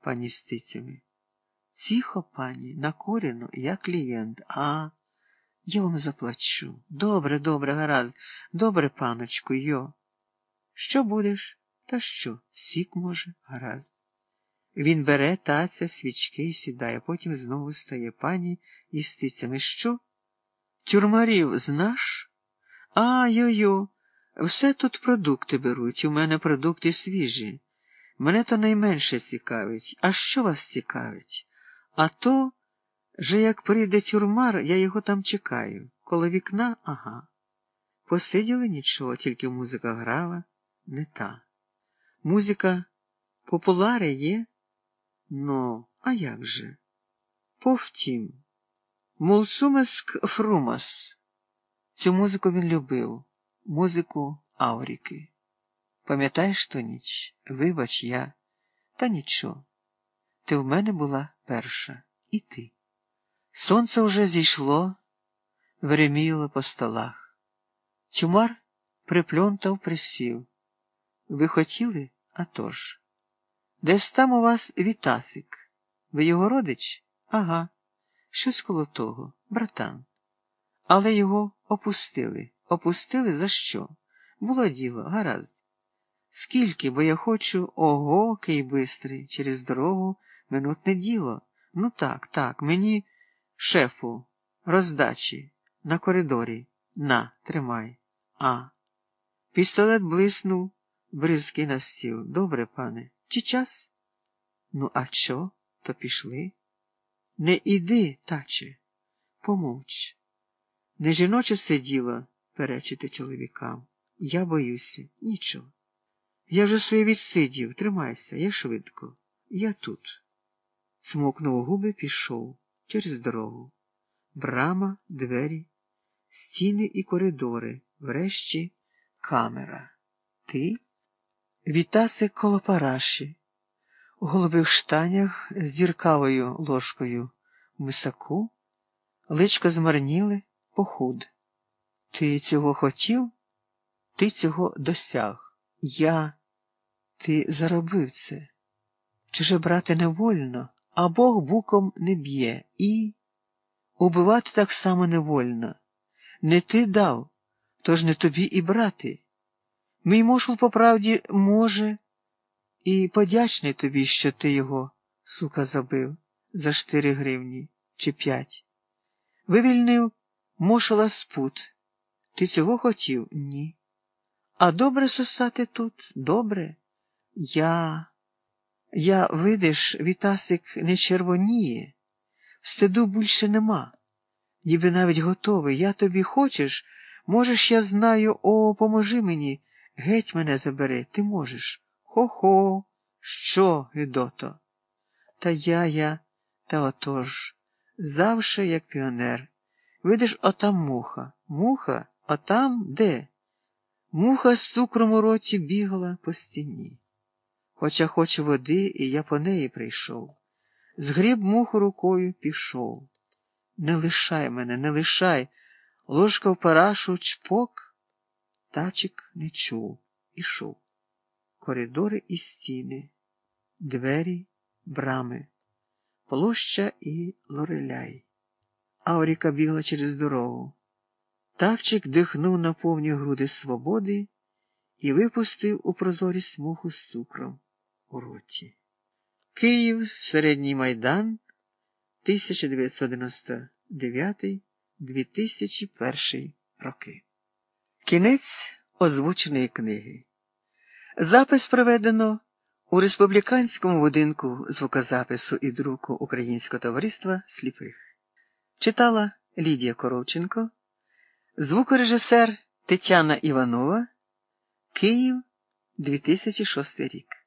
пані Стицями. Тихо, пані, накурено, я клієнт, а я вам заплачу. Добре, добре, гаразд, добре, паночку, йо. Що будеш? Та що? Сік, може, гаразд. Він бере таця, свічки і сідає, потім знову стає пані із стицями. Що? Тюрмарів знаш? А, йо-йо, все тут продукти беруть. У мене продукти свіжі. Мене то найменше цікавить. А що вас цікавить? А то, що як прийде тюрмар, я його там чекаю. Коло вікна ага. Посиділи нічого, тільки музика грала, не та. Музика популари є? Ну, а як же? Повтім. Мулсумеск Фрумас. Цю музику він любив, музику Авріки. Пам'ятаєш ту ніч? Вибач, я. Та нічого. Ти в мене була перша, і ти. Сонце вже зійшло, вереміло по столах. Чумар припльонтав присів. Ви хотіли? А тож. Десь там у вас Вітасик. Ви його родич? Ага. Щось коло того, братан. Але його опустили. Опустили за що? Було діло, гаразд. Скільки, бо я хочу, ого, кий бистрий, через дорогу минутне діло. Ну так, так, мені, шефу, роздачі, на коридорі. На, тримай. А. Пістолет блиснув, бризки на стіл. Добре, пане. Чи час? Ну, а що? То пішли? Не іди, таче, помовч. Не жіноче сиділо перечити чоловікам. Я боюся, нічого. Я вже своє відсидів, тримайся, я швидко. Я тут. Смокнув губи, пішов через дорогу. Брама, двері, стіни і коридори, врешті камера. Ти? Вітаси коло параші, у голубих штанях з зіркавою ложкою в мисаку, личко змарніли, похуд. Ти цього хотів? Ти цього досяг. Я. Ти заробив це. Чуже брати не вольно, а Бог буком не б'є і убивати так само не вольно. Не ти дав, тож не тобі і брати. Мій мошул по правді може, і подячний тобі, що ти його, сука, забив за штири гривні чи п'ять. Вивільнив мошула з пут. Ти цього хотів? Ні. А добре сосати тут? Добре. Я. Я, видиш, Вітасик не червоніє, стиду більше нема, ніби навіть готовий. Я тобі хочеш, можеш, я знаю, о, поможи мені, геть мене забери, ти можеш. Хо-хо, що, Гидото? Та я, я, та отож, завше як піонер. Видиш, отам муха. Муха, отам де? Муха з цукром у роті бігала по стіні. Хоча хоче води, і я по неї прийшов. Згріб муху рукою пішов. Не лишай мене, не лишай. Ложка в парашу чпок. Тачик не чув, ішов. Коридори і стіни, двері, брами, площа і лореляй. Ауріка бігла через дорогу. Тавчик дихнув на повні груди свободи і випустив у прозорість муху з цукром у роті. Київ, Середній Майдан, 1999-2001 роки. Кінець озвученої книги. Запис проведено у республіканському будинку звукозапису і друку Українського товариства сліпих. Читала Лідія Коровченко, звукорежисер Тетяна Іванова, Київ, 2006 рік.